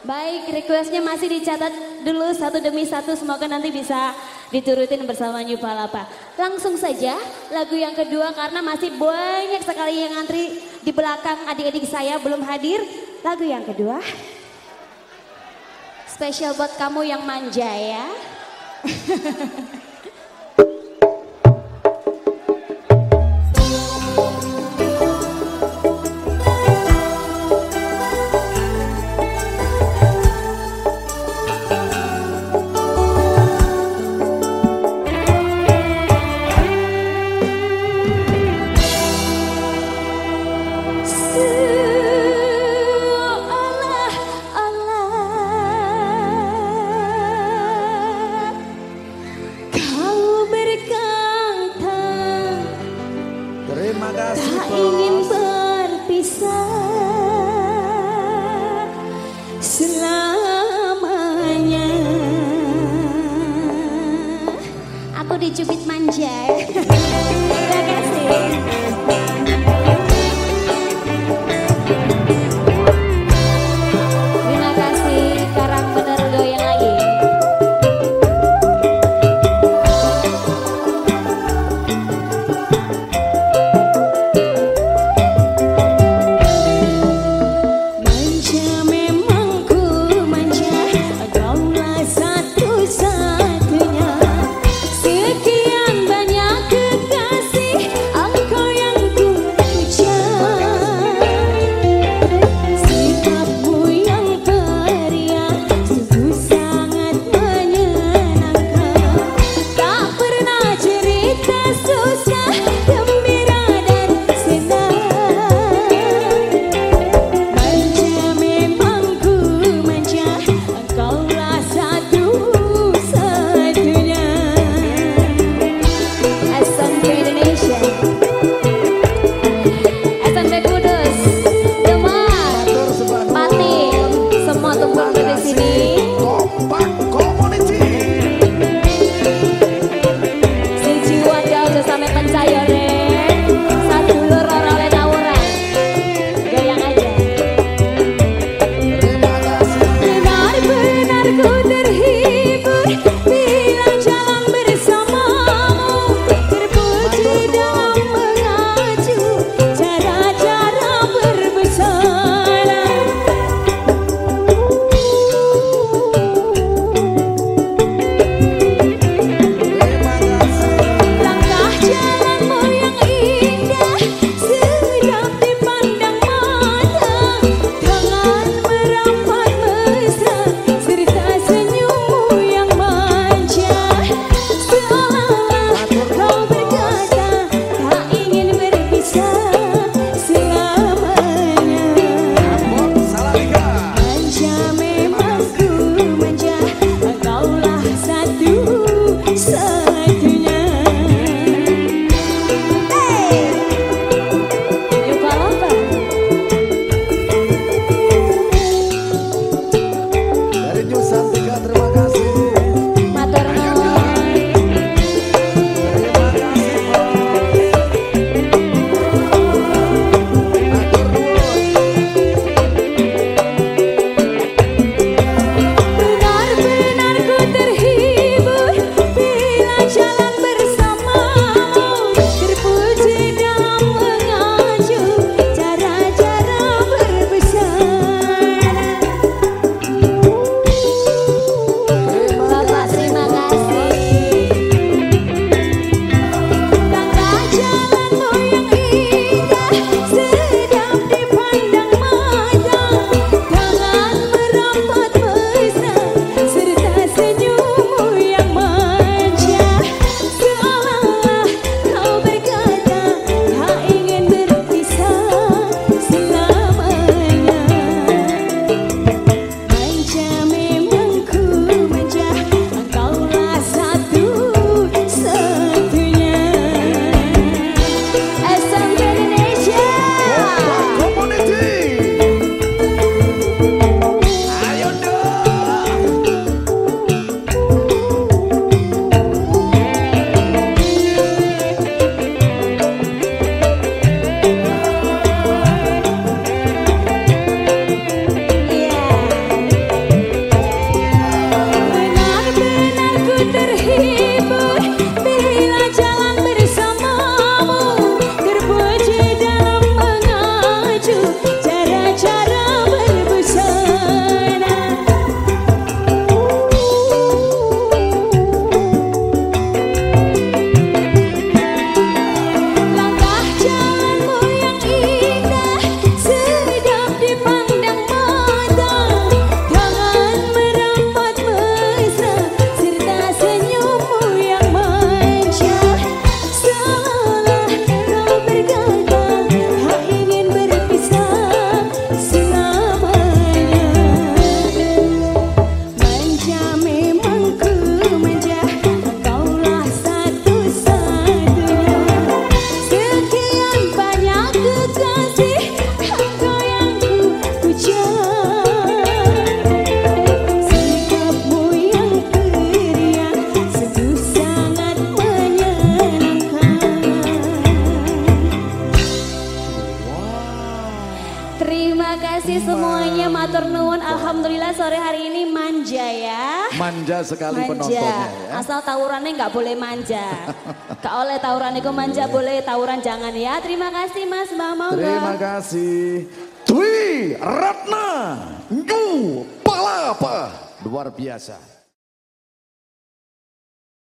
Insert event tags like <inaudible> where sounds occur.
Baik, requestnya masih dicatat dulu satu demi satu. Semoga nanti bisa diturutin bersama New Palapa. Langsung saja lagu yang kedua karena masih banyak sekali yang antri di belakang adik-adik saya belum hadir. Lagu yang kedua. Spesial buat kamu yang manja ya. <laughs> Terima kasih tak Sri kasih semuanya matur nuwun. Alhamdulillah sore hari ini manja ya. Manja sekali Manja. penontonnya ya. Asal tawurannya nggak boleh manja. Gak oleh tawuran itu manja, boleh tawuran jangan ya. Terima kasih Mas Mbak Mau Terima kasih. Dwi Ratna Nyu Palapa. Luar biasa.